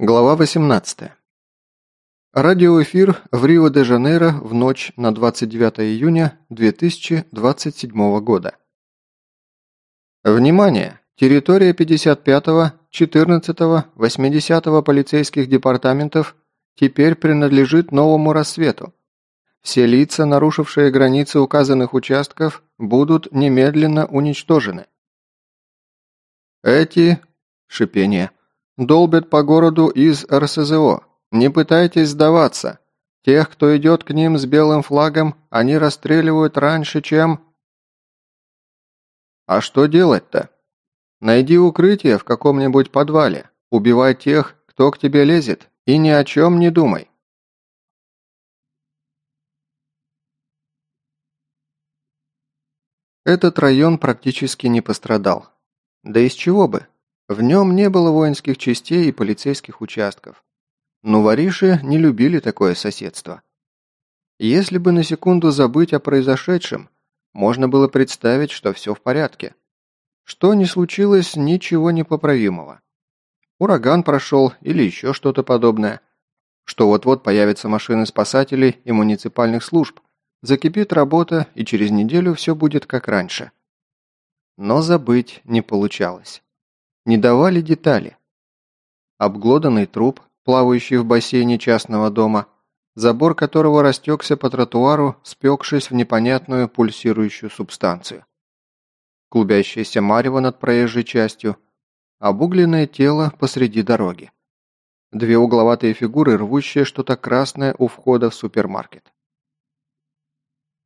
Глава 18. Радиоэфир в Рио-де-Жанейро в ночь на 29 июня 2027 года. Внимание! Территория 55-го, 14-го, 80-го полицейских департаментов теперь принадлежит новому рассвету. Все лица, нарушившие границы указанных участков, будут немедленно уничтожены. Эти... Шипение долбят по городу из РСЗО. Не пытайтесь сдаваться. Тех, кто идет к ним с белым флагом, они расстреливают раньше, чем... А что делать-то? Найди укрытие в каком-нибудь подвале. Убивай тех, кто к тебе лезет, и ни о чем не думай. Этот район практически не пострадал. Да из чего бы? В нем не было воинских частей и полицейских участков. Но вориши не любили такое соседство. Если бы на секунду забыть о произошедшем, можно было представить, что все в порядке. Что не случилось, ничего непоправимого. Ураган прошел или еще что-то подобное. Что вот-вот появятся машины спасателей и муниципальных служб, закипит работа, и через неделю все будет как раньше. Но забыть не получалось не давали детали. Обглоданный труп, плавающий в бассейне частного дома, забор которого растекся по тротуару, спекшись в непонятную пульсирующую субстанцию. Клубящееся марево над проезжей частью, обугленное тело посреди дороги. Две угловатые фигуры, рвущие что-то красное у входа в супермаркет.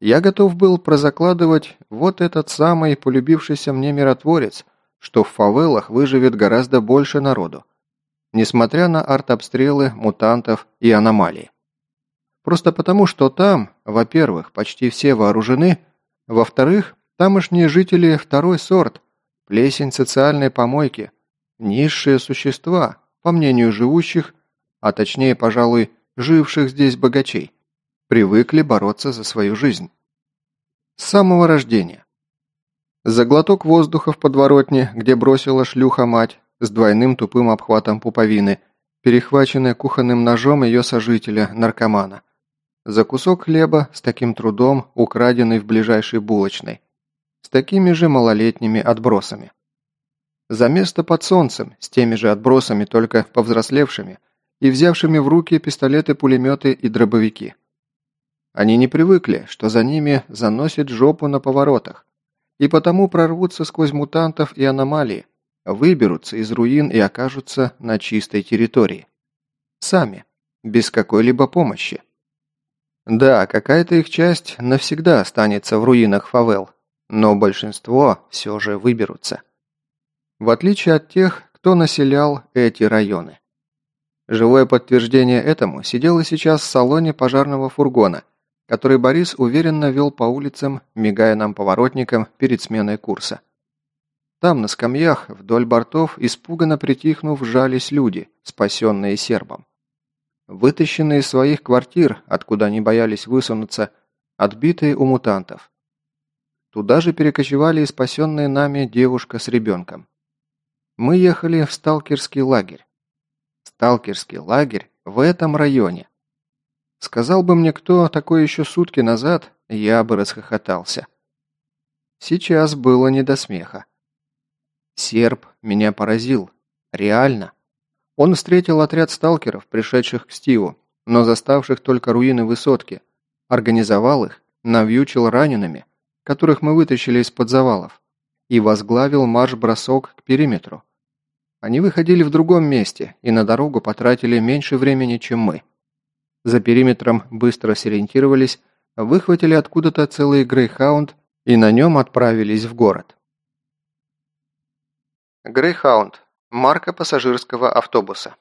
Я готов был прозакладывать вот этот самый полюбившийся мне миротворец, что в фавелах выживет гораздо больше народу, несмотря на артобстрелы, мутантов и аномалии. Просто потому, что там, во-первых, почти все вооружены, во-вторых, тамошние жители второй сорт, плесень социальной помойки, низшие существа, по мнению живущих, а точнее, пожалуй, живших здесь богачей, привыкли бороться за свою жизнь. С самого рождения. За глоток воздуха в подворотне, где бросила шлюха мать, с двойным тупым обхватом пуповины, перехваченная кухонным ножом ее сожителя, наркомана. За кусок хлеба с таким трудом, украденный в ближайшей булочной. С такими же малолетними отбросами. За место под солнцем, с теми же отбросами, только повзрослевшими, и взявшими в руки пистолеты-пулеметы и дробовики. Они не привыкли, что за ними заносит жопу на поворотах, и потому прорвутся сквозь мутантов и аномалии, выберутся из руин и окажутся на чистой территории. Сами, без какой-либо помощи. Да, какая-то их часть навсегда останется в руинах фавел, но большинство все же выберутся. В отличие от тех, кто населял эти районы. Живое подтверждение этому сидело сейчас в салоне пожарного фургона, который Борис уверенно вел по улицам, мигая нам поворотником перед сменой курса. Там, на скамьях, вдоль бортов, испуганно притихнув, жались люди, спасенные сербом. Вытащенные из своих квартир, откуда они боялись высунуться, отбитые у мутантов. Туда же перекочевали и спасенные нами девушка с ребенком. Мы ехали в сталкерский лагерь. Сталкерский лагерь в этом районе. Сказал бы мне кто такое еще сутки назад, я бы расхохотался. Сейчас было не до смеха. Серб меня поразил. Реально. Он встретил отряд сталкеров, пришедших к Стиву, но заставших только руины высотки. Организовал их, навьючил ранеными, которых мы вытащили из-под завалов, и возглавил марш-бросок к периметру. Они выходили в другом месте и на дорогу потратили меньше времени, чем мы. За периметром быстро сориентировались, выхватили откуда-то целый грейхаунд и на нем отправились в город. Грейхаунд – марка пассажирского автобуса.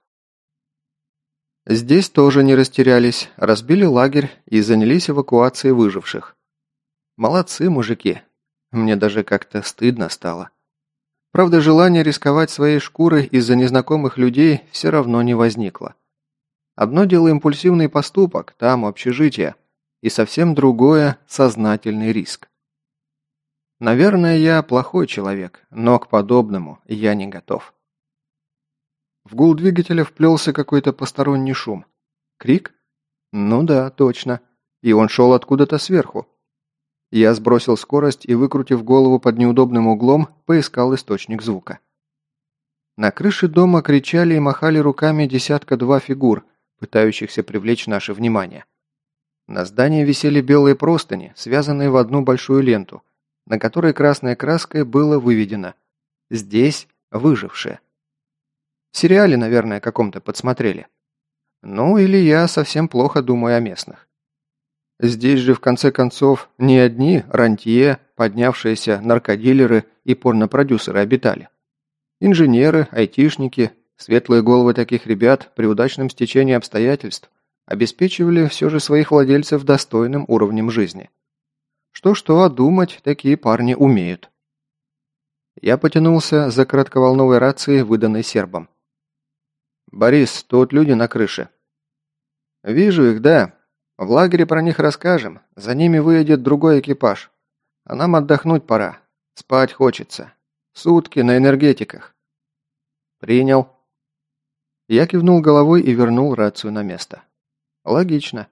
Здесь тоже не растерялись, разбили лагерь и занялись эвакуацией выживших. Молодцы, мужики. Мне даже как-то стыдно стало. Правда, желание рисковать своей шкурой из-за незнакомых людей все равно не возникло. Одно дело импульсивный поступок, там общежитие, и совсем другое – сознательный риск. Наверное, я плохой человек, но к подобному я не готов. В гул двигателя вплелся какой-то посторонний шум. Крик? Ну да, точно. И он шел откуда-то сверху. Я сбросил скорость и, выкрутив голову под неудобным углом, поискал источник звука. На крыше дома кричали и махали руками десятка-два фигур, пытающихся привлечь наше внимание. На здании висели белые простыни, связанные в одну большую ленту, на которой красной краской было выведено «Здесь выжившие». В сериале, наверное, каком-то подсмотрели. Ну, или я совсем плохо думаю о местных. Здесь же, в конце концов, не одни рантье, поднявшиеся наркодилеры и порнопродюсеры обитали. Инженеры, айтишники, светлые головы таких ребят при удачном стечении обстоятельств обеспечивали все же своих владельцев достойным уровнем жизни. Что-что, а думать такие парни умеют. Я потянулся за кратковолновой рацией, выданной сербом. «Борис, тут люди на крыше». «Вижу их, да. В лагере про них расскажем. За ними выйдет другой экипаж. А нам отдохнуть пора. Спать хочется. Сутки на энергетиках. Принял. Я кивнул головой и вернул рацию на место. Логично.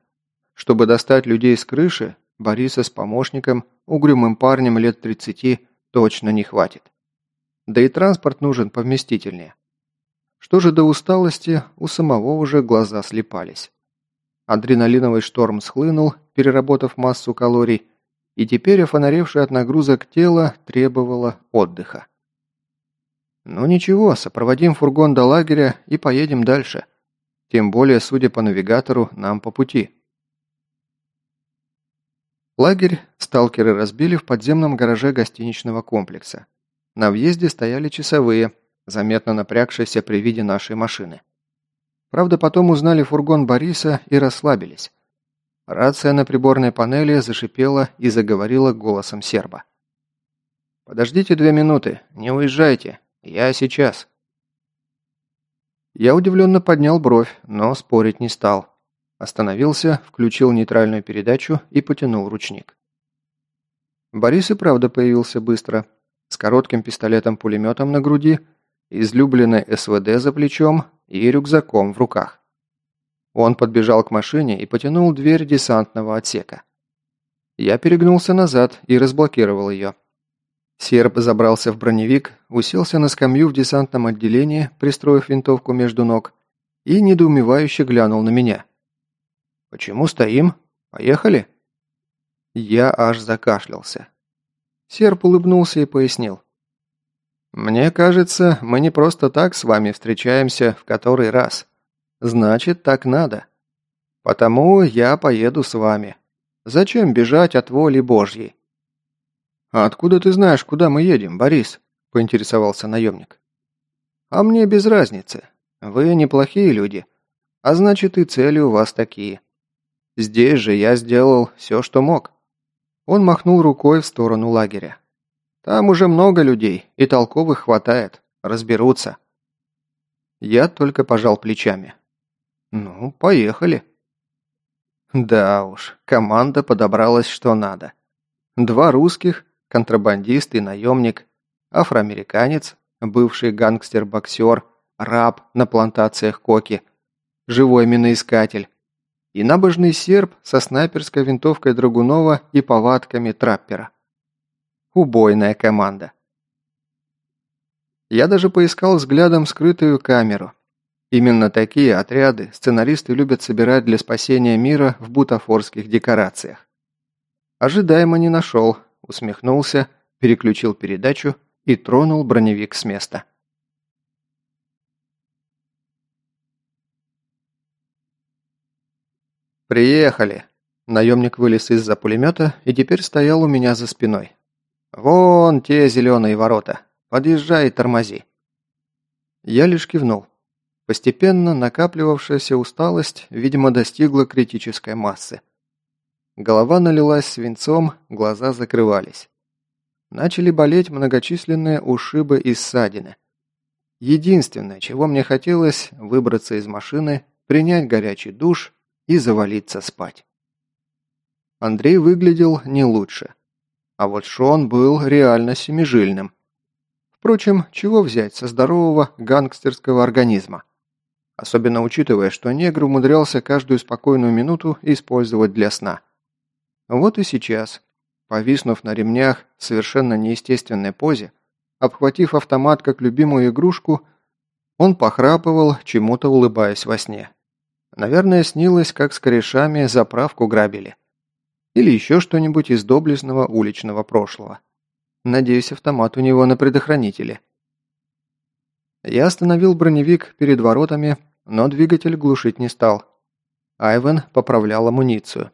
Чтобы достать людей с крыши, Бориса с помощником, угрюмым парнем лет 30, точно не хватит. Да и транспорт нужен повместительнее. Что же до усталости, у самого уже глаза слепались. Адреналиновый шторм схлынул, переработав массу калорий, и теперь офонаревшее от нагрузок тело требовало отдыха. Ну ничего, сопроводим фургон до лагеря и поедем дальше. Тем более, судя по навигатору, нам по пути. Лагерь сталкеры разбили в подземном гараже гостиничного комплекса. На въезде стояли часовые, заметно напрягшиеся при виде нашей машины. Правда, потом узнали фургон Бориса и расслабились. Рация на приборной панели зашипела и заговорила голосом серба. «Подождите две минуты, не уезжайте, я сейчас». Я удивленно поднял бровь, но спорить не стал. Остановился, включил нейтральную передачу и потянул ручник. Борис и правда появился быстро, с коротким пистолетом-пулеметом на груди, излюбленной СВД за плечом и рюкзаком в руках. Он подбежал к машине и потянул дверь десантного отсека. Я перегнулся назад и разблокировал ее. Серб забрался в броневик, уселся на скамью в десантном отделении, пристроив винтовку между ног, и недоумевающе глянул на меня. «Почему стоим? Поехали?» Я аж закашлялся. Серб улыбнулся и пояснил. «Мне кажется, мы не просто так с вами встречаемся в который раз. Значит, так надо. Потому я поеду с вами. Зачем бежать от воли Божьей?» «А откуда ты знаешь, куда мы едем, Борис?» – поинтересовался наемник. «А мне без разницы. Вы неплохие люди. А значит, и цели у вас такие. Здесь же я сделал все, что мог». Он махнул рукой в сторону лагеря. «Там уже много людей, и толковых хватает. Разберутся». Я только пожал плечами. «Ну, поехали». Да уж, команда подобралась что надо. Два русских, контрабандист и наемник, афроамериканец, бывший гангстер-боксер, раб на плантациях коки, живой миноискатель и набожный серб со снайперской винтовкой Драгунова и повадками траппера. Убойная команда. Я даже поискал взглядом скрытую камеру. Именно такие отряды сценаристы любят собирать для спасения мира в бутафорских декорациях. Ожидаемо не нашел, усмехнулся, переключил передачу и тронул броневик с места. «Приехали!» Наемник вылез из-за пулемета и теперь стоял у меня за спиной. «Вон те зеленые ворота. Подъезжай и тормози». Я лишь кивнул. Постепенно накапливавшаяся усталость, видимо, достигла критической массы. Голова налилась свинцом, глаза закрывались. Начали болеть многочисленные ушибы и ссадины. Единственное, чего мне хотелось, выбраться из машины, принять горячий душ и завалиться спать. Андрей выглядел не лучше. А вот Шон был реально семижильным. Впрочем, чего взять со здорового гангстерского организма? Особенно учитывая, что негр умудрялся каждую спокойную минуту использовать для сна. Вот и сейчас, повиснув на ремнях в совершенно неестественной позе, обхватив автомат как любимую игрушку, он похрапывал, чему-то улыбаясь во сне. Наверное, снилось, как с корешами заправку грабили. Или еще что-нибудь из доблестного уличного прошлого. Надеюсь, автомат у него на предохранителе. Я остановил броневик перед воротами, но двигатель глушить не стал. Айвен поправлял амуницию.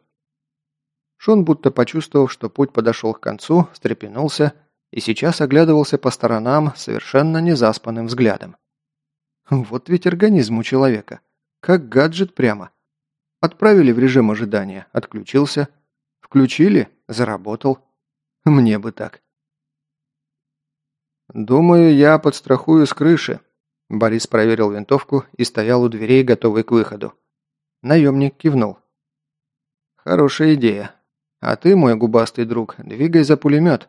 Шон, будто почувствовав, что путь подошел к концу, встрепенулся и сейчас оглядывался по сторонам совершенно незаспанным взглядом. Вот ведь организм у человека. Как гаджет прямо. Отправили в режим ожидания, отключился. Включили, заработал. Мне бы так. «Думаю, я подстрахую с крыши». Борис проверил винтовку и стоял у дверей, готовый к выходу. Наемник кивнул. «Хорошая идея. А ты, мой губастый друг, двигай за пулемет.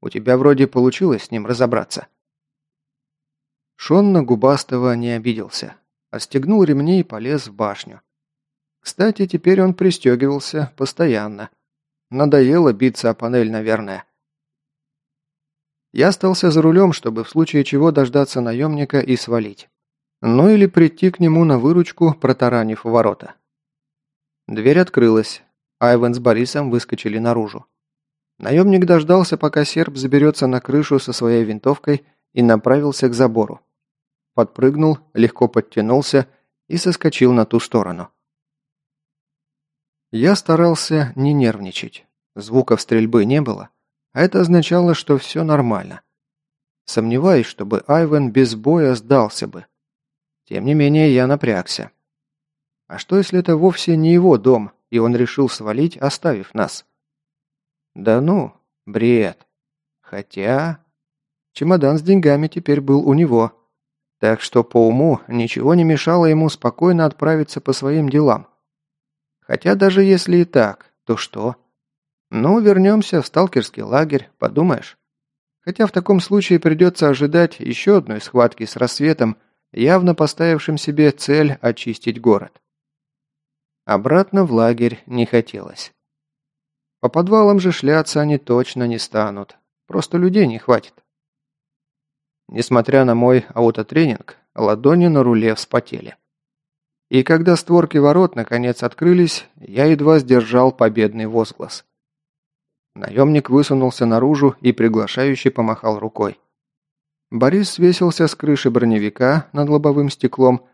У тебя вроде получилось с ним разобраться». Шон на губастого не обиделся. Отстегнул ремни и полез в башню. Кстати, теперь он пристегивался постоянно. Надоело биться о панель, наверное. Я остался за рулем, чтобы в случае чего дождаться наемника и свалить. Ну или прийти к нему на выручку, протаранив ворота. Дверь открылась. Айвен с Борисом выскочили наружу. Наемник дождался, пока серб заберется на крышу со своей винтовкой и направился к забору. Подпрыгнул, легко подтянулся и соскочил на ту сторону. Я старался не нервничать. Звуков стрельбы не было, а это означало, что все нормально. Сомневаюсь, чтобы Айвен без боя сдался бы. Тем не менее, я напрягся. А что, если это вовсе не его дом, и он решил свалить, оставив нас? Да ну, бред. Хотя... Чемодан с деньгами теперь был у него. Так что по уму ничего не мешало ему спокойно отправиться по своим делам. Хотя даже если и так, то что? Ну, вернемся в сталкерский лагерь, подумаешь. Хотя в таком случае придется ожидать еще одной схватки с рассветом, явно поставившим себе цель очистить город. Обратно в лагерь не хотелось. По подвалам же шляться они точно не станут. Просто людей не хватит. Несмотря на мой аутотренинг, ладони на руле вспотели. И когда створки ворот наконец открылись, я едва сдержал победный возглас. Наемник высунулся наружу и приглашающе помахал рукой. Борис свесился с крыши броневика над лобовым стеклом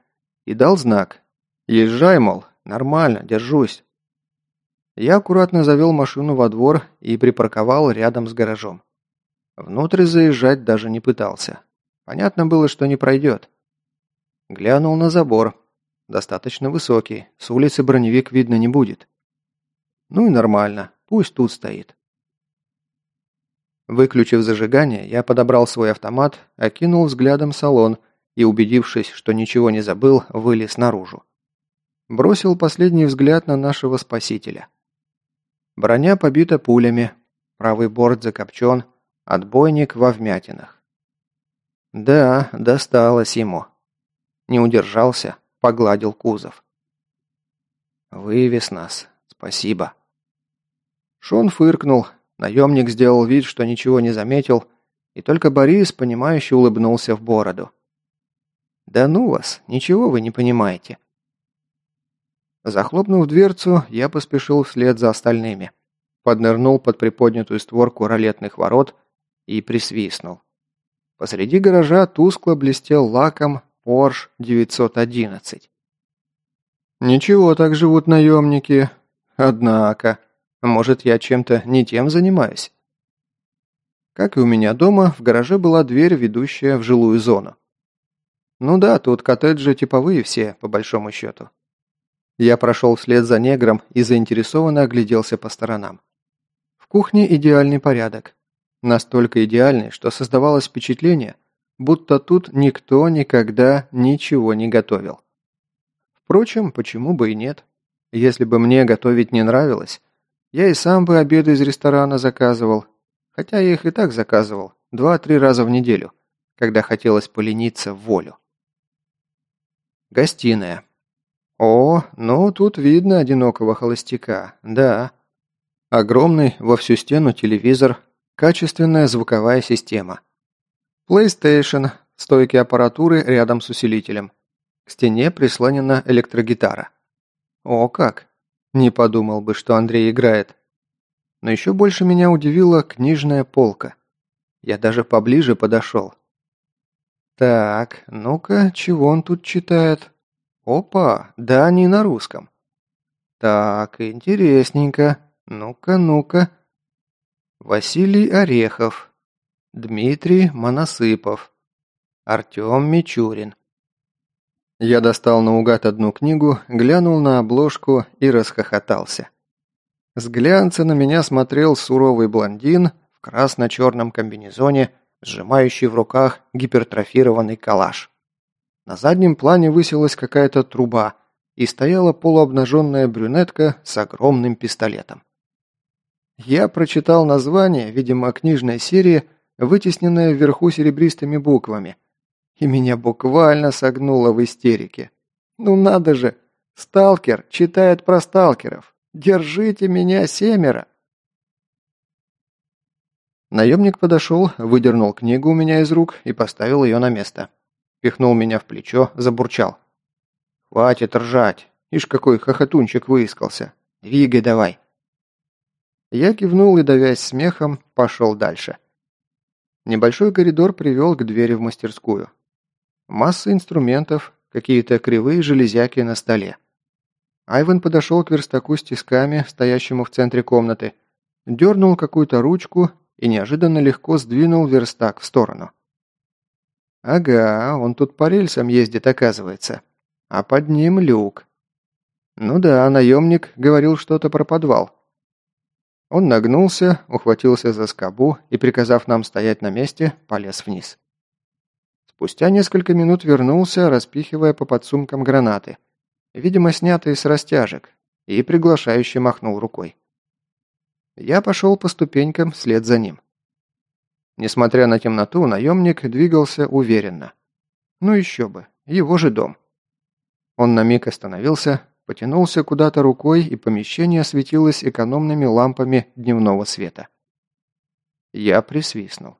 и дал знак. «Езжай, мол, нормально, держусь». Я аккуратно завел машину во двор и припарковал рядом с гаражом. Внутрь заезжать даже не пытался. Понятно было, что не пройдет. Глянул на забор. Достаточно высокий, с улицы броневик видно не будет. Ну и нормально, пусть тут стоит. Выключив зажигание, я подобрал свой автомат, окинул взглядом салон и, убедившись, что ничего не забыл, вылез наружу. Бросил последний взгляд на нашего спасителя. Броня побита пулями, правый борт закопчен, отбойник во вмятинах. Да, досталось ему. Не удержался, погладил кузов. «Вывез нас. Спасибо». Шон фыркнул, Наемник сделал вид, что ничего не заметил, и только Борис, понимающе улыбнулся в бороду. «Да ну вас, ничего вы не понимаете». Захлопнув дверцу, я поспешил вслед за остальными. Поднырнул под приподнятую створку ролетных ворот и присвистнул. Посреди гаража тускло блестел лаком Porsche 911. «Ничего так живут наемники. Однако...» Может, я чем-то не тем занимаюсь? Как и у меня дома, в гараже была дверь, ведущая в жилую зону. Ну да, тут коттеджи типовые все, по большому счету. Я прошел вслед за негром и заинтересованно огляделся по сторонам. В кухне идеальный порядок. Настолько идеальный, что создавалось впечатление, будто тут никто никогда ничего не готовил. Впрочем, почему бы и нет? Если бы мне готовить не нравилось, я и сам бы обеды из ресторана заказывал, хотя я их и так заказывал, два-три раза в неделю. когда хотелось полениться в волю. Гостиная. О, ну тут видно одинокого холостяка, да. Огромный во всю стену телевизор, качественная звуковая система. PlayStation, стойки аппаратуры рядом с усилителем. К стене прислонена электрогитара. О как! Не подумал бы, что Андрей играет. Но еще больше меня удивила книжная полка. Я даже поближе подошел. Так, ну-ка, чего он тут читает? Опа, да, не на русском. Так, интересненько. Ну-ка, ну-ка. Василий Орехов. Дмитрий Моносыпов. Артем Мичурин. Я достал наугад одну книгу, глянул на обложку и расхохотался. С глянца на меня смотрел суровый блондин в красно-черном комбинезоне, сжимающий в руках гипертрофированный калаш. На заднем плане высилась какая-то труба, и стояла полуобнаженная брюнетка с огромным пистолетом. Я прочитал название, видимо, книжной серии, вытесненное вверху серебристыми буквами, и меня буквально согнуло в истерике. Ну надо же, сталкер читает про сталкеров. Держите меня, семеро! Наемник подошел, выдернул книгу у меня из рук и поставил ее на место. Пихнул меня в плечо, забурчал. «Хватит ржать! Ишь, какой хохотунчик выискался! Двигай давай!» Я кивнул и, давясь смехом, пошел дальше. Небольшой коридор привел к двери в мастерскую. Масса инструментов, какие-то кривые железяки на столе. Айвен подошел к верстаку с тисками, стоящему в центре комнаты, дернул какую-то ручку и неожиданно легко сдвинул верстак в сторону. Ага, он тут по рельсам ездит, оказывается. А под ним люк. Ну да, наемник говорил что-то про подвал. Он нагнулся, ухватился за скобу и, приказав нам стоять на месте, полез вниз. Спустя несколько минут вернулся, распихивая по подсумкам гранаты, видимо, снятые с растяжек, и приглашающе махнул рукой. Я пошел по ступенькам вслед за ним. Несмотря на темноту, наемник двигался уверенно. Ну еще бы, его же дом. Он на миг остановился, потянулся куда-то рукой, и помещение осветилось экономными лампами дневного света. Я присвистнул.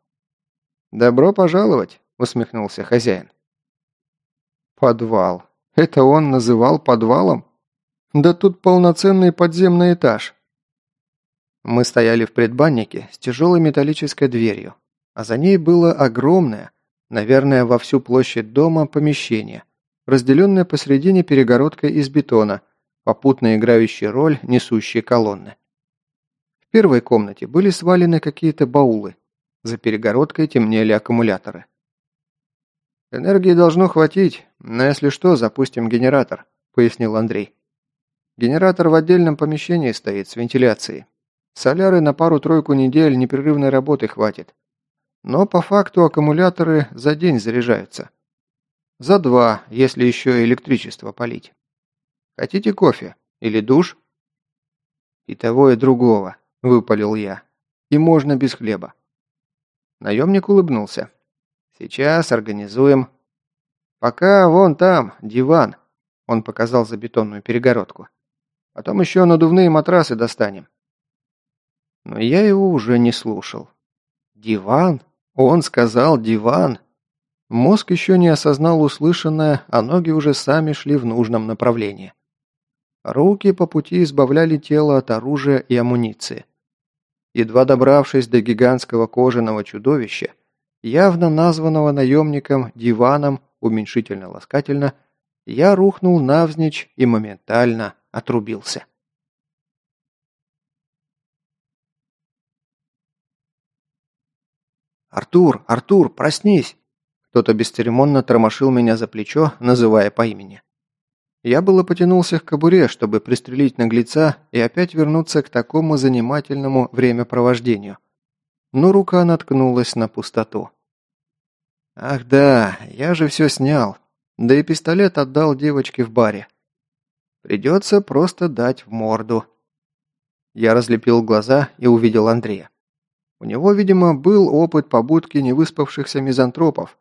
«Добро пожаловать!» – усмехнулся хозяин. «Подвал. Это он называл подвалом? Да тут полноценный подземный этаж». Мы стояли в предбаннике с тяжелой металлической дверью, а за ней было огромное, наверное, во всю площадь дома помещение, разделенная посередине перегородкой из бетона, попутно играющей роль несущей колонны. В первой комнате были свалены какие-то баулы. За перегородкой темнели аккумуляторы. «Энергии должно хватить, но если что, запустим генератор», – пояснил Андрей. «Генератор в отдельном помещении стоит с вентиляцией. Соляры на пару-тройку недель непрерывной работы хватит. Но по факту аккумуляторы за день заряжаются. За два, если еще электричество полить. Хотите кофе? Или душ?» «И того, и другого», – выпалил я. «И можно без хлеба». Наемник улыбнулся. «Сейчас организуем». «Пока вон там, диван», – он показал за бетонную перегородку. «Потом еще надувные матрасы достанем». Но я его уже не слушал. «Диван? Он сказал диван?» Мозг еще не осознал услышанное, а ноги уже сами шли в нужном направлении. Руки по пути избавляли тело от оружия и амуниции. Едва добравшись до гигантского кожаного чудовища, явно названного наемником диваном уменьшительно-ласкательно, я рухнул навзничь и моментально отрубился. «Артур! Артур! Проснись!» Кто-то бесцеремонно тормошил меня за плечо, называя по имени. Я было потянулся к кобуре, чтобы пристрелить наглеца и опять вернуться к такому занимательному времяпровождению. Но рука наткнулась на пустоту. «Ах да, я же все снял. Да и пистолет отдал девочке в баре. Придется просто дать в морду». Я разлепил глаза и увидел Андрея. У него, видимо, был опыт побудки невыспавшихся мизантропов,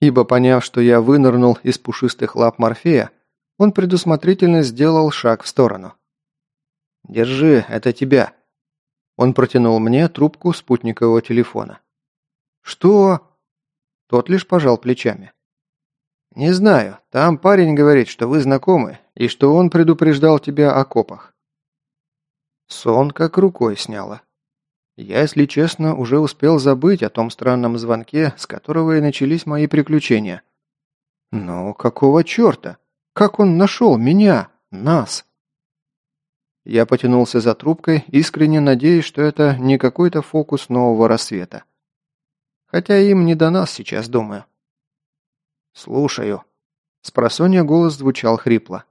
ибо поняв, что я вынырнул из пушистых лап Морфея, он предусмотрительно сделал шаг в сторону. «Держи, это тебя». Он протянул мне трубку спутникового телефона. «Что?» Тот лишь пожал плечами. «Не знаю. Там парень говорит, что вы знакомы, и что он предупреждал тебя о копах». Сон как рукой сняло. Я, если честно, уже успел забыть о том странном звонке, с которого и начались мои приключения. Но какого черта? Как он нашел меня? Нас? Я потянулся за трубкой, искренне надеясь, что это не какой-то фокус нового рассвета. Хотя им не до нас сейчас, думаю. «Слушаю». Спросонья голос звучал хрипло.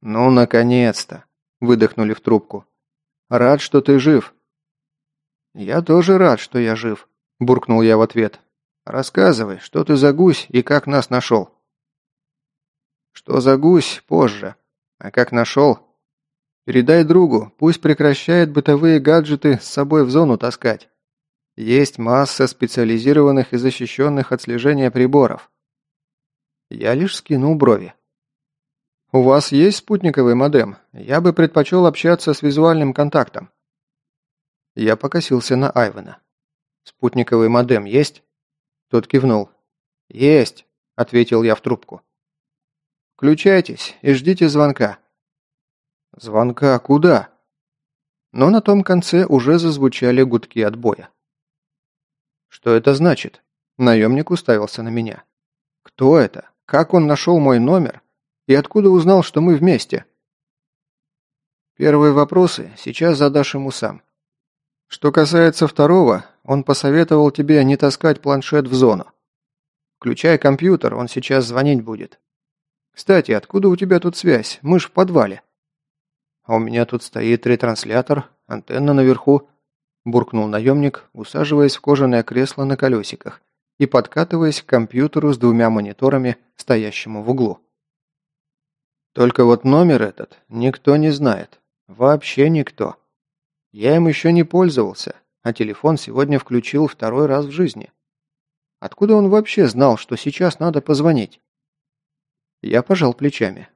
«Ну, наконец-то!» – выдохнули в трубку. «Рад, что ты жив. «Я тоже рад, что я жив», – буркнул я в ответ. «Рассказывай, что ты за гусь и как нас нашел?» «Что за гусь, позже. А как нашел?» «Передай другу, пусть прекращает бытовые гаджеты с собой в зону таскать. Есть масса специализированных и защищенных от слежения приборов». Я лишь скинул брови. «У вас есть спутниковый модем? Я бы предпочел общаться с визуальным контактом». Я покосился на Айвена. «Спутниковый модем есть?» Тот кивнул. «Есть», — ответил я в трубку. «Включайтесь и ждите звонка». «Звонка куда?» Но на том конце уже зазвучали гудки отбоя. «Что это значит?» Наемник уставился на меня. «Кто это? Как он нашел мой номер? И откуда узнал, что мы вместе?» Первые вопросы сейчас задашь ему сам. Что касается второго, он посоветовал тебе не таскать планшет в зону. Включай компьютер, он сейчас звонить будет. Кстати, откуда у тебя тут связь? Мы ж в подвале. А у меня тут стоит ретранслятор, антенна наверху, буркнул наемник, усаживаясь в кожаное кресло на колесиках и подкатываясь к компьютеру с двумя мониторами, стоящему в углу. Только вот номер этот никто не знает. Вообще никто. Я им еще не пользовался, а телефон сегодня включил второй раз в жизни. Откуда он вообще знал, что сейчас надо позвонить? Я пожал плечами.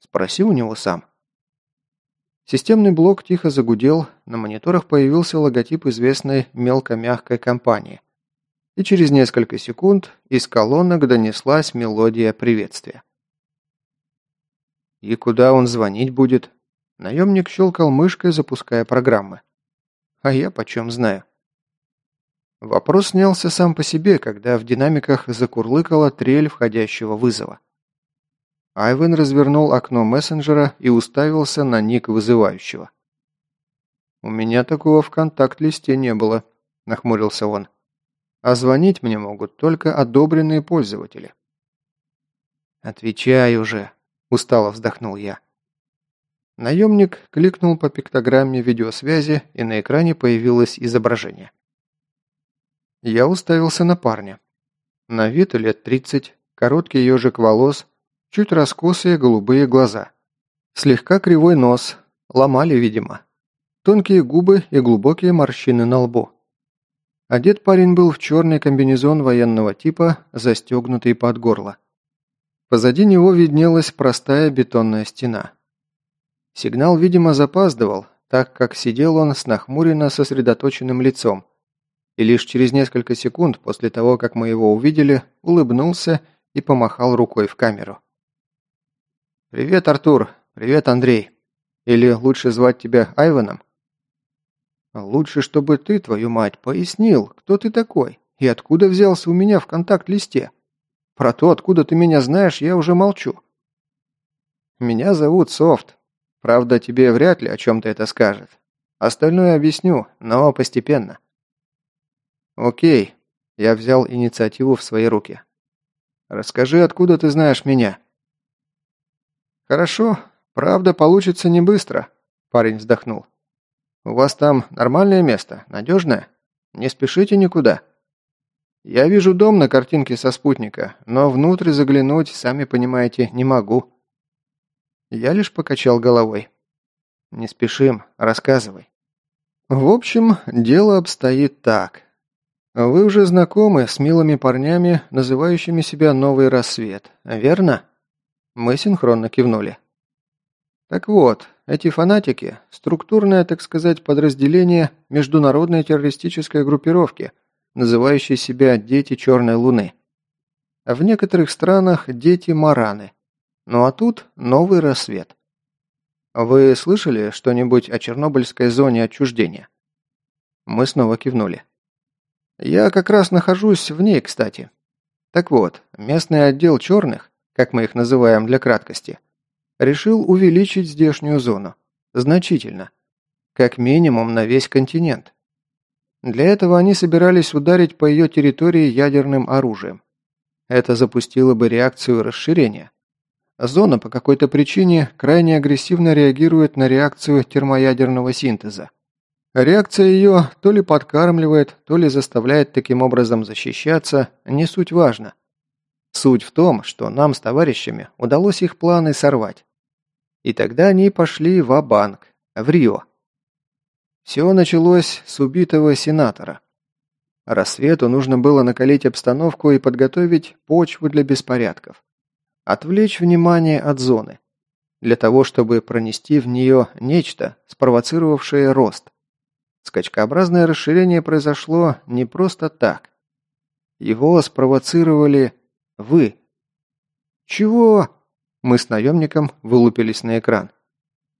Спроси у него сам. Системный блок тихо загудел, на мониторах появился логотип известной мелко-мягкой компании. И через несколько секунд из колонок донеслась мелодия приветствия. «И куда он звонить будет?» Наемник щелкал мышкой, запуская программы. А я почем знаю? Вопрос снялся сам по себе, когда в динамиках закурлыкала трель входящего вызова. Айвен развернул окно мессенджера и уставился на ник вызывающего. «У меня такого в контакт-листе не было», – нахмурился он. «А звонить мне могут только одобренные пользователи». «Отвечай уже», – устало вздохнул я. Наемник кликнул по пиктограмме видеосвязи, и на экране появилось изображение. Я уставился на парня. На вид лет 30, короткий ежик волос, чуть раскосые голубые глаза. Слегка кривой нос, ломали, видимо. Тонкие губы и глубокие морщины на лбу. Одет парень был в черный комбинезон военного типа, застегнутый под горло. Позади него виднелась простая бетонная стена. Сигнал, видимо, запаздывал, так как сидел он с нахмуренно сосредоточенным лицом. И лишь через несколько секунд после того, как мы его увидели, улыбнулся и помахал рукой в камеру. «Привет, Артур! Привет, Андрей! Или лучше звать тебя Айваном?» «Лучше, чтобы ты, твою мать, пояснил, кто ты такой и откуда взялся у меня в контакт-листе. Про то, откуда ты меня знаешь, я уже молчу». «Меня зовут Софт, Правда, тебе вряд ли о чем-то это скажет. Остальное объясню, но постепенно. Окей, я взял инициативу в свои руки. Расскажи, откуда ты знаешь меня? Хорошо, правда, получится не быстро, парень вздохнул. У вас там нормальное место, надежное? Не спешите никуда. Я вижу дом на картинке со спутника, но внутрь заглянуть, сами понимаете, не могу. Я лишь покачал головой. «Не спешим, рассказывай». В общем, дело обстоит так. Вы уже знакомы с милыми парнями, называющими себя «Новый рассвет», верно? Мы синхронно кивнули. Так вот, эти фанатики – структурное, так сказать, подразделение международной террористической группировки, называющей себя «Дети Черной Луны». В некоторых странах – «Дети Мараны». Ну а тут – «Новый рассвет». Вы слышали что-нибудь о Чернобыльской зоне отчуждения? Мы снова кивнули. Я как раз нахожусь в ней, кстати. Так вот, местный отдел черных, как мы их называем для краткости, решил увеличить здешнюю зону. Значительно. Как минимум на весь континент. Для этого они собирались ударить по ее территории ядерным оружием. Это запустило бы реакцию расширения. Зона по какой-то причине крайне агрессивно реагирует на реакцию термоядерного синтеза. Реакция ее то ли подкармливает, то ли заставляет таким образом защищаться, не суть важно. Суть в том, что нам с товарищами удалось их планы сорвать. И тогда они пошли в банк в Рио. Все началось с убитого сенатора. Рассвету нужно было накалить обстановку и подготовить почву для беспорядков. Отвлечь внимание от зоны. Для того, чтобы пронести в нее нечто, спровоцировавшее рост. Скачкообразное расширение произошло не просто так. Его спровоцировали вы. Чего? Мы с наемником вылупились на экран.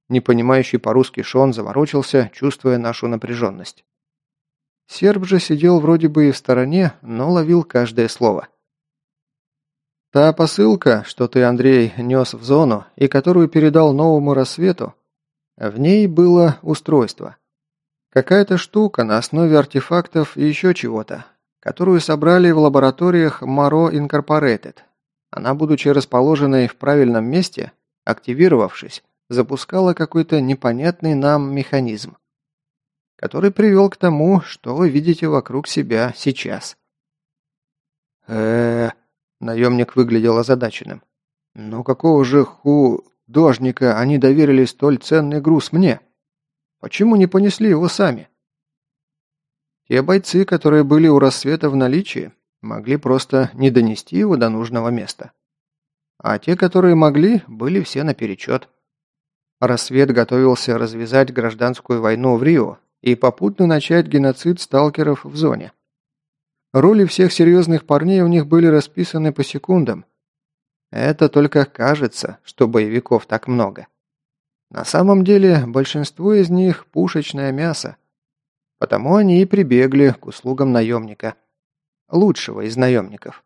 Непонимающий по-русски Шон заворочился, чувствуя нашу напряженность. Серб же сидел вроде бы и в стороне, но ловил каждое слово. «Та посылка, что ты, Андрей, нес в зону и которую передал новому рассвету, в ней было устройство. Какая-то штука на основе артефактов и еще чего-то, которую собрали в лабораториях Моро Инкорпорейтед. Она, будучи расположенной в правильном месте, активировавшись, запускала какой-то непонятный нам механизм, который привел к тому, что вы видите вокруг себя сейчас. э наемник выглядел озадаченным. «Ну какого же художника они доверили столь ценный груз мне?» Почему не понесли его сами? Те бойцы, которые были у рассвета в наличии, могли просто не донести его до нужного места. А те, которые могли, были все наперечет. Рассвет готовился развязать гражданскую войну в Рио и попутно начать геноцид сталкеров в зоне. Роли всех серьезных парней у них были расписаны по секундам. Это только кажется, что боевиков так много. На самом деле, большинство из них – пушечное мясо. Потому они и прибегли к услугам наемника. Лучшего из наемников.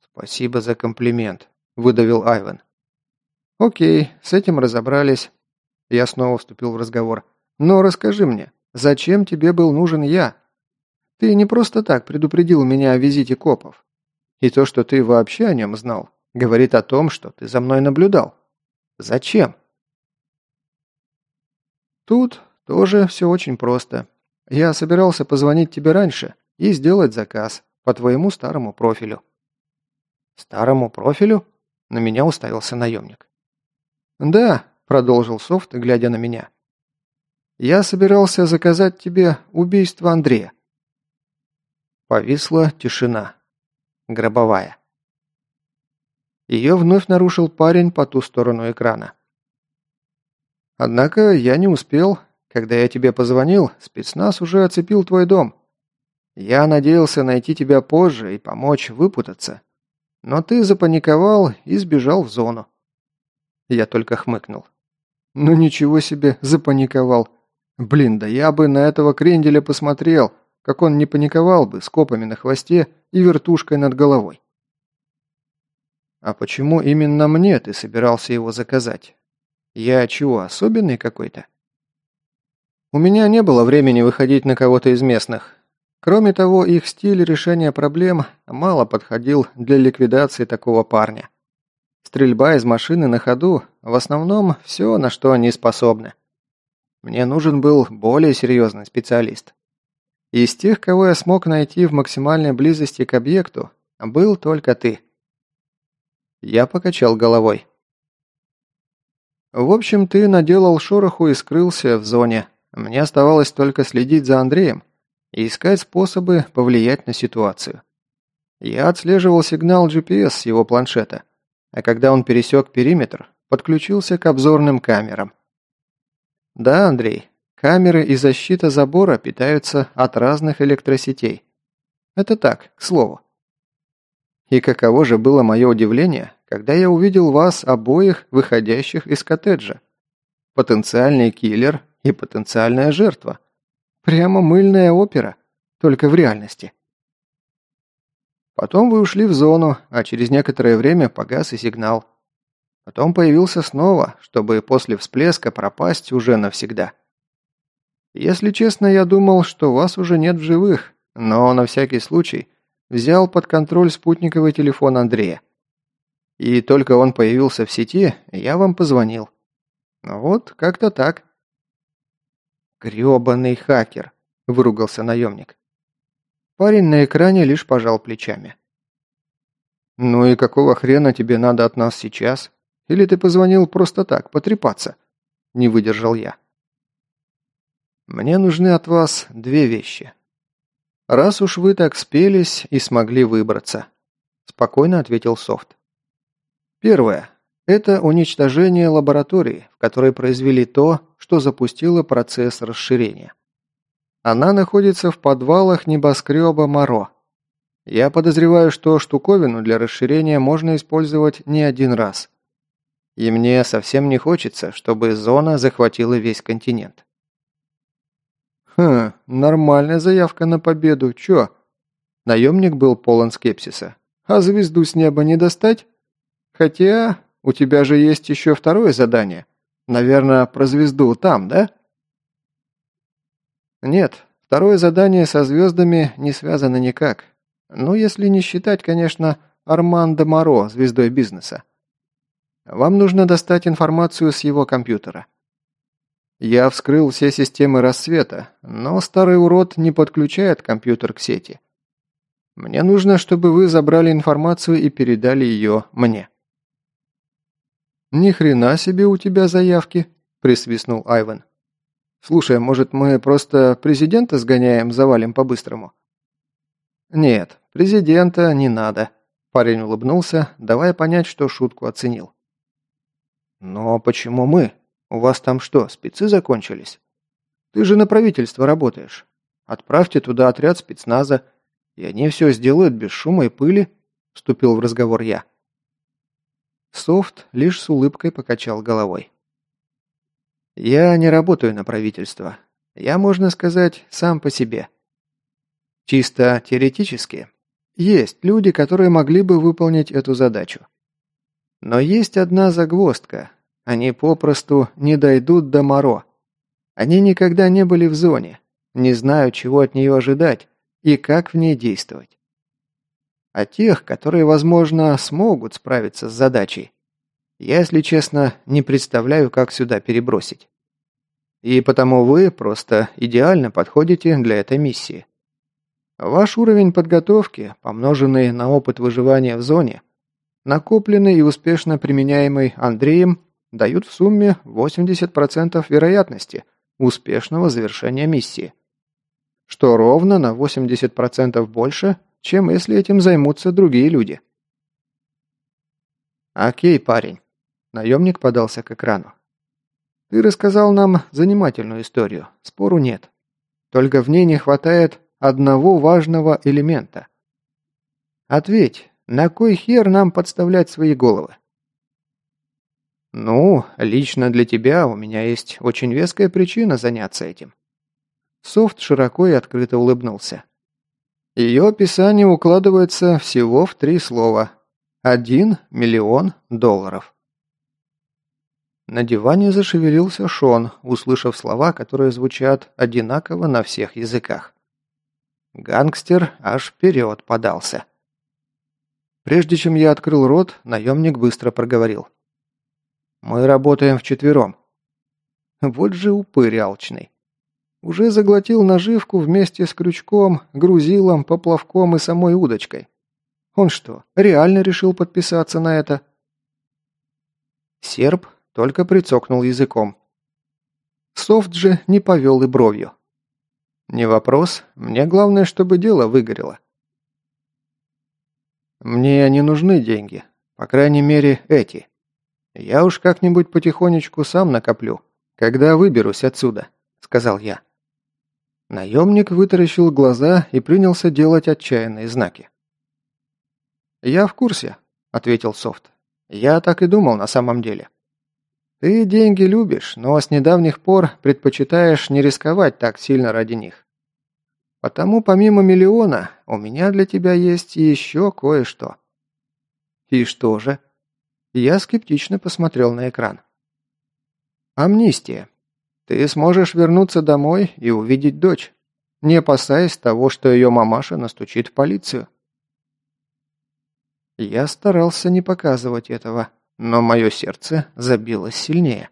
«Спасибо за комплимент», – выдавил Айвен. «Окей, с этим разобрались». Я снова вступил в разговор. «Но расскажи мне, зачем тебе был нужен я? Ты не просто так предупредил меня о визите копов. И то, что ты вообще о нем знал, говорит о том, что ты за мной наблюдал. Зачем?» Тут тоже все очень просто. Я собирался позвонить тебе раньше и сделать заказ по твоему старому профилю». «Старому профилю?» На меня уставился наемник. «Да», — продолжил Софт, глядя на меня. «Я собирался заказать тебе убийство Андрея». Повисла тишина. Гробовая. Ее вновь нарушил парень по ту сторону экрана. Однако я не успел. Когда я тебе позвонил, спецназ уже оцепил твой дом. Я надеялся найти тебя позже и помочь выпутаться. Но ты запаниковал и сбежал в зону. Я только хмыкнул. Ну ничего себе, запаниковал. Блин, да я бы на этого кренделя посмотрел, как он не паниковал бы с копами на хвосте и вертушкой над головой. А почему именно мне ты собирался его заказать? Я чего, особенный какой-то? У меня не было времени выходить на кого-то из местных. Кроме того, их стиль решения проблем мало подходил для ликвидации такого парня. Стрельба из машины на ходу – в основном все, на что они способны. Мне нужен был более серьезный специалист. Из тех, кого я смог найти в максимальной близости к объекту, был только ты. Я покачал головой. В общем, ты наделал шороху и скрылся в зоне. Мне оставалось только следить за Андреем. и искать способы повлиять на ситуацию. Я отслеживал сигнал GPS с его планшета, а когда он пересек периметр, подключился к обзорным камерам. Да, Андрей, камеры и защита забора питаются от разных электросетей. Это так, к слову. И каково же было мое удивление, когда я увидел вас обоих, выходящих из коттеджа. Потенциальный киллер и потенциальная жертва. Прямо мыльная опера, только в реальности. Потом вы ушли в зону, а через некоторое время погас и сигнал. Потом появился снова, чтобы после всплеска пропасть уже навсегда. Если честно, я думал, что вас уже нет в живых, но на всякий случай взял под контроль спутниковый телефон Андрея. И только он появился в сети, я вам позвонил. Вот, как-то так. «Гребаный хакер», – выругался наемник. Парень на экране лишь пожал плечами. «Ну и какого хрена тебе надо от нас сейчас? Или ты позвонил просто так, потрепаться?» Не выдержал я. «Мне нужны от вас две вещи. Раз уж вы так спелись и смогли выбраться», спокойно ответил Софт. Первое. Это уничтожение лаборатории, в которой произвели то, что запустило процесс расширения. Она находится в подвалах небоскреба Моро. Я подозреваю, что штуковину для расширения можно использовать не один раз. И мне совсем не хочется, чтобы зона захватила весь континент. Хм, нормальная заявка на победу, чё? Наемник был полон скепсиса. А звезду с неба не достать? Хотя, у тебя же есть еще второе задание. Наверное, про звезду там, да? Нет, второе задание со звездами не связано никак. Ну, если не считать, конечно, Армандо Моро, звездой бизнеса. Вам нужно достать информацию с его компьютера. Я вскрыл все системы рассвета, но старый урод не подключает компьютер к сети. Мне нужно, чтобы вы забрали информацию и передали ее мне. «Ни хрена себе у тебя заявки», – присвистнул Айван. «Слушай, может, мы просто президента сгоняем, завалим по-быстрому?» «Нет, президента не надо», – парень улыбнулся, давая понять, что шутку оценил. «Но почему мы? У вас там что, спецы закончились? Ты же на правительство работаешь. Отправьте туда отряд спецназа, и они все сделают без шума и пыли», – вступил в разговор я. Софт лишь с улыбкой покачал головой. «Я не работаю на правительство. Я, можно сказать, сам по себе. Чисто теоретически, есть люди, которые могли бы выполнить эту задачу. Но есть одна загвоздка. Они попросту не дойдут до Моро. Они никогда не были в зоне, не знают, чего от нее ожидать и как в ней действовать а тех, которые, возможно, смогут справиться с задачей. Я, если честно, не представляю, как сюда перебросить. И потому вы просто идеально подходите для этой миссии. Ваш уровень подготовки, помноженный на опыт выживания в зоне, накопленный и успешно применяемый Андреем, дают в сумме 80% вероятности успешного завершения миссии. Что ровно на 80% больше, чем если этим займутся другие люди. «Окей, парень». Наемник подался к экрану. «Ты рассказал нам занимательную историю, спору нет. Только в ней не хватает одного важного элемента. Ответь, на кой хер нам подставлять свои головы?» «Ну, лично для тебя у меня есть очень веская причина заняться этим». Софт широко и открыто улыбнулся. Ее описание укладывается всего в три слова. Один миллион долларов. На диване зашевелился Шон, услышав слова, которые звучат одинаково на всех языках. Гангстер аж вперед подался. Прежде чем я открыл рот, наемник быстро проговорил. «Мы работаем вчетвером». Вот же упырь алчный. Уже заглотил наживку вместе с крючком, грузилом, поплавком и самой удочкой. Он что, реально решил подписаться на это? Серб только прицокнул языком. Софт же не повел и бровью. Не вопрос. Мне главное, чтобы дело выгорело. Мне не нужны деньги. По крайней мере, эти. Я уж как-нибудь потихонечку сам накоплю, когда выберусь отсюда, сказал я. Наемник вытаращил глаза и принялся делать отчаянные знаки. «Я в курсе», — ответил Софт. «Я так и думал на самом деле. Ты деньги любишь, но с недавних пор предпочитаешь не рисковать так сильно ради них. Потому помимо миллиона у меня для тебя есть еще кое-что». «И что же?» Я скептично посмотрел на экран. «Амнистия. Ты сможешь вернуться домой и увидеть дочь, не опасаясь того, что ее мамаша настучит в полицию». Я старался не показывать этого, но мое сердце забилось сильнее.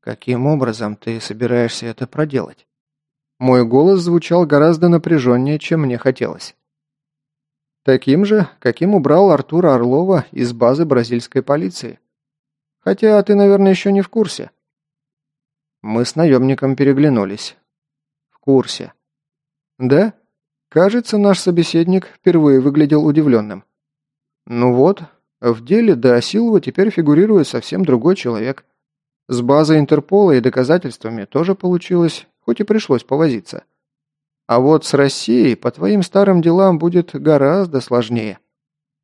«Каким образом ты собираешься это проделать?» Мой голос звучал гораздо напряженнее, чем мне хотелось. Таким же, каким убрал Артура Орлова из базы бразильской полиции. Хотя ты, наверное, еще не в курсе. Мы с наемником переглянулись. В курсе. Да? Кажется, наш собеседник впервые выглядел удивленным. Ну вот, в деле до Силва теперь фигурирует совсем другой человек. С базой Интерпола и доказательствами тоже получилось, хоть и пришлось повозиться. А вот с Россией по твоим старым делам будет гораздо сложнее.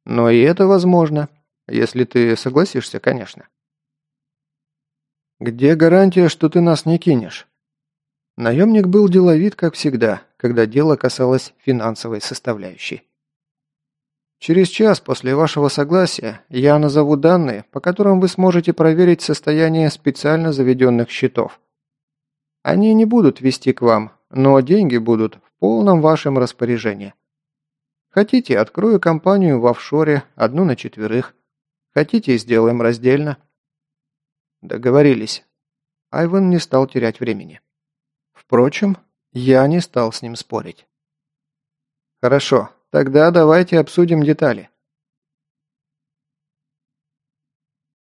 Но и это возможно, если ты согласишься, конечно. Где гарантия, что ты нас не кинешь? Наемник был деловит, как всегда, когда дело касалось финансовой составляющей. Через час после вашего согласия я назову данные, по которым вы сможете проверить состояние специально заведенных счетов. Они не будут вести к вам, но деньги будут в полном вашем распоряжении. Хотите, открою компанию в офшоре, одну на четверых. Хотите, сделаем раздельно. Договорились. Айван не стал терять времени. Впрочем, я не стал с ним спорить. Хорошо, Тогда давайте обсудим детали.